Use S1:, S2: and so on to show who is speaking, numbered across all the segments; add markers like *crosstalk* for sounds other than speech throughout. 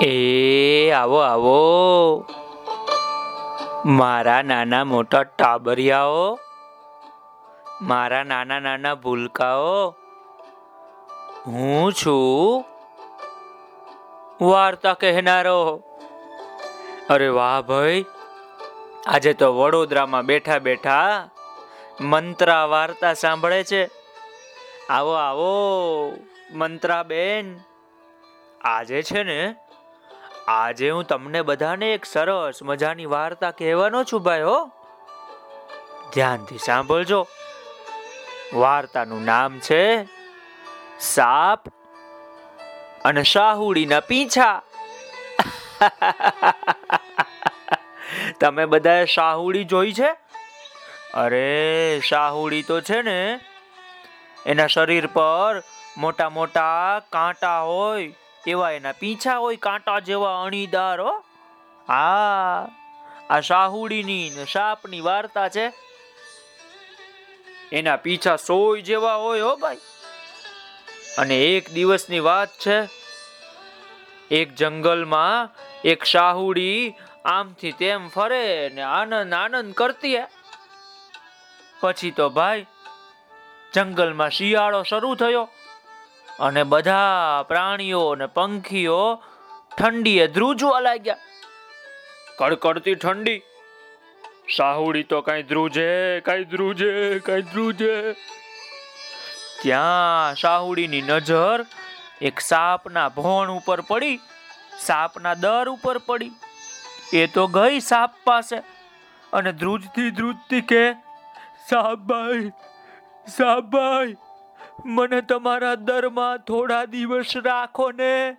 S1: એ, આવો આવો. મારા નાના મોટા ટાબરિયાઓ, મારા નાના નાના ભૂલકાઓ, હું છું વાર્તા કહેનારો. અરે વાહ ભાઈ, આજે તો વડોદરામાં બેઠા બેઠા મંત્રા વાર્તા સાંભળે છે. આવો આવો મંત્રા બેન આજે છે ને આજે હું તમને બધાને એક સરસ મજાની વાર્તા કહેવાનો છું ભાઈ, હો. ધ્યાનથી સાંભળજો. વાર્તાનું નામ છે સાપ અને શાહુડીના પીંછા. *laughs* તમે બધાએ શાહુડી જોઈ છે? અરે, શાહુડી તો છે ને, એના શરીર પર મોટા મોટા કાંટા હોય એવા એના પીછા હોય કાંટા જેવા અણીદાર, હો. હા, આ શાહુડીની સાપની વાર્તા છે. એના પીછા સોય જેવા હોય, હો ભાઈ. અને એક દિવસની વાત છે, એક જંગલમાં એક શાહુડી આમથી તેમ ફરે ને આનંદ આનંદ કરતી હે. પછી તો ભાઈ, જંગલમાં શિયાળો શરૂ થયો. અને બધા પ્રાણીઓ અને પંખીઓ ઠંડીએ ધ્રુજવા લાગ્યા. કડકડતી ઠંડી. સાહુડી તો કઈ ધ્રુજે કઈ ધ્રુજે કઈ ધ્રુજે. ત્યાં સાહુડીની નજર એક સાપના ભોણ ઉપર પડી, સાપના દર ઉપર પડી. એ તો ગઈ સાપ પાસે અને ધ્રુજતી ધ્રુજતી કે સાપભાઈ સાપભાઈ મને તમારા દરમાં થોડા દિવસ રાખો ને.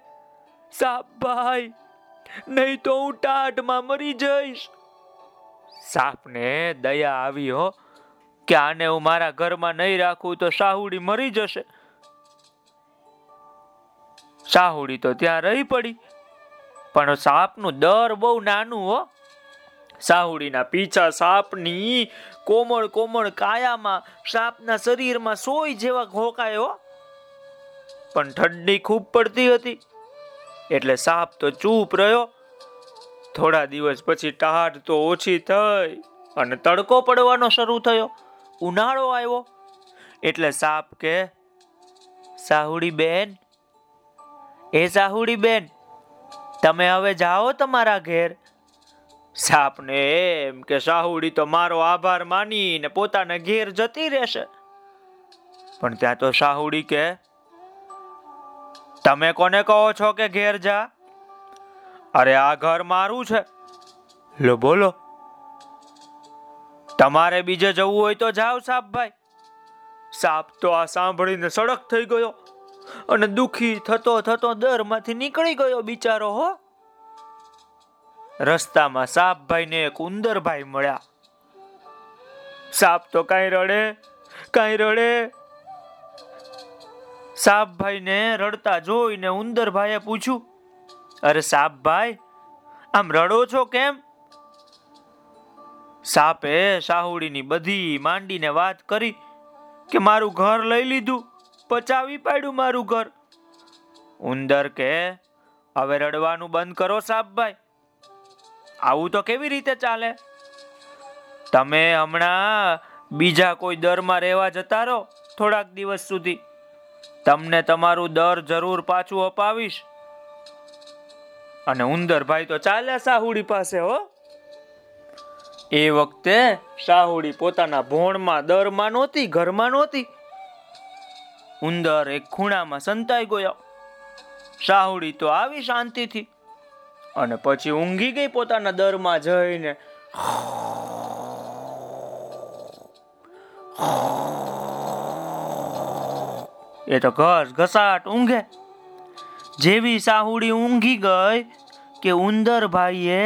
S1: સાપભાઈ, નહીં તો હું ટાઢમાં મરી જઈશ. સાપને દયા આવી હો. કે આને હું મારા ઘરમાં નહીં રાખું તો સાહુડી મરી જશે. સાહુડી તો ત્યાં રહી પડી. પણ સાપનું દર બહુ નાનું હો. સાહુડીના પીછા સાપની કોમળ કોમળ કાયામાં સાપના શરીરમાં સોય જેવા ઘોકાયો પણ ઠંડી ખૂબ પડતી હતી. એટલે સાપ તો ચૂપ રહ્યો. થોડા દિવસ પછી ટાઢ તો ઓછી થઈ અને તડકો પડવાનો શરૂ થયો. ઉનાળો આવ્યો. એટલે સાપ કે, સાહુડી બેન, એ સાહુડી બેન, તમે હવે જાઓ તમારા ઘેર. સાપને એમ કે, સાહુડી તો મારો આભાર માનીને પોતાના ઘેર જતી રહેશે. પણ ત્યાં તો સાહુડી કે, તમે કોને કહો છો કે ઘેર જા? અરે, આ ઘર મારું છે. લો, બોલો. તમારે બીજે જવું હોય તો જાઓ સાપભાઈ સાપ તો આ સાંભળીને સડક થઈ ગયો અને દુખી થતો થતો દરમાંથી નીકળી ગયો બિચારો, હો. રસ્તામાં સાપભાઈ ને એક ઉંદરભાઈ મળ્યા. સાપ તો કઈ રડે કઈ રડે. સાપભાઈ ને રડતા જોઈને ઉંદરભાઈએ પૂછ્યું, અરે સાપભાઈ, આમ રડો છો કેમ? સાપે સાહુડીની બધી માંડીને વાત કરી કે, મારું ઘર લઈ લીધું, પચાવી પાડ્યું મારું ઘર. ઉંદર કે, હવે રડવાનું બંધ કરો સાપભાઈ. આવું તો કેવી રીતે ચાલે? તમે હમણાં બીજા કોઈ દરમાં રહેવા જતા રહો થોડાક દિવસ સુધી. તમને તમારું દર જરૂર પાછું અપાવીશ. અને ઉંદરભાઈ તો ચાલ્યા સાહુડી પાસે, હો. એ વખતે સાહુડી પોતાના ભોણમાં, દરમાં નહોતી, ઘરમાં નહોતી. ઉંદર એક ખૂણામાં સંતાઈ ગયો. સાહુડી તો આવી શાંતિથી અને પછી ઊંઘી ગઈ પોતાના દરમાં જઈને. એ તો ઘસ ઘસાટ ઊંઘે. જેવી સાહુડી ઊંઘી ગઈ કે ઉંદર ભાઈએ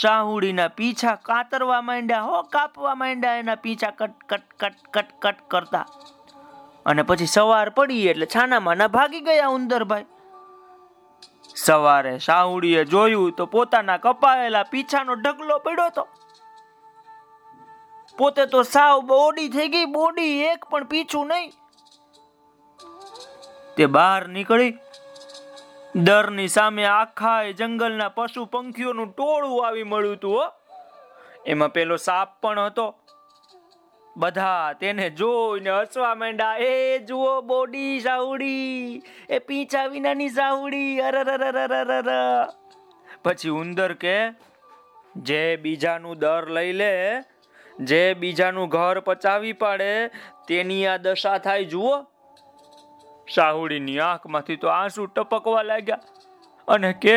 S1: સાહુડીના પીછા કાતરવા માંડ્યા હો, કાપવા માંડ્યા એના પીછા cut cut cut cut cut કરતા. અને પછી સવાર પડી એટલે છાનામાં ના ભાગી ગયા ઉંદરભાઈ. સવારે સાહુડીએ જોયું તો પોતાના કપાયેલા પીછાનો ઢગલો પડ્યો તો. પોતે તો સાવ બોડી થઈ ગઈ, બોડી એક પણ પીછું નહીં. તે બહાર નીકળી. દરની સામે આખા જંગલના પશુ પંખીઓનું ટોળું આવી મળ્યું હતું એમાં પેલો સાપ પણ હતો. બધા તેને જોઈને હસવા માંડ્યા, એ જુઓ બોડી સાવડી, એ પીછા વિનાની સાવડી અરરરરરરર પછી ઉંદર કે, જે બીજાનું દર લઈ લે, જે બીજાનું ઘર પચાવી પાડે, તેની આ દશા થાય, જુઓ. સાહુડીની આંખમાંથી તો આંસુ ટપકવા લાગ્યા અને કે,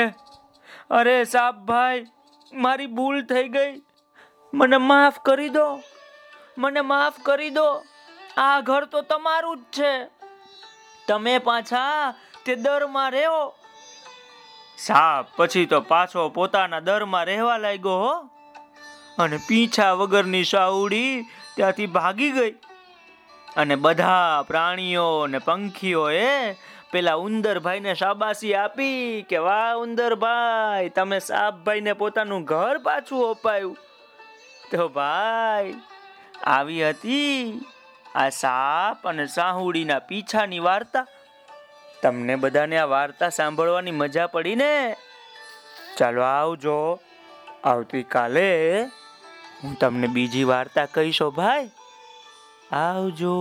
S1: અરે સાપભાઈ મારી ભૂલ થઈ ગઈ, મને માફ કરી દો. મને માફ કરી દો. આ ઘર તો તમારું જ છે. તમે પાછા તે દરમાં રહો સાપ, પછી તો પાછો પોતાના દરમાં રહેવા લાગ્યો હો. અને પીછા વગરની સાઉડી ત્યાંથી ભાગી ગઈ. અને બધા પ્રાણીઓ ને પંખીઓએ પેલા ઉંદરભાઈને શાબાશી આપી કે, વાહ, ઉંદરભાઈ, તમે સાપભાઈને પોતાનું ઘર પાછું અપાયું. તો ભાઈ આવી હતી. આ સાપ અને સાહુડીના પીછાની વાર્તા. તમને બધાને આ વાર્તા સાંભળવાની મજા પડી ને ચાલો આવજો. આવતીકાલે હું તમને બીજી વાર્તા કહીશો ભાઈ. આવજો.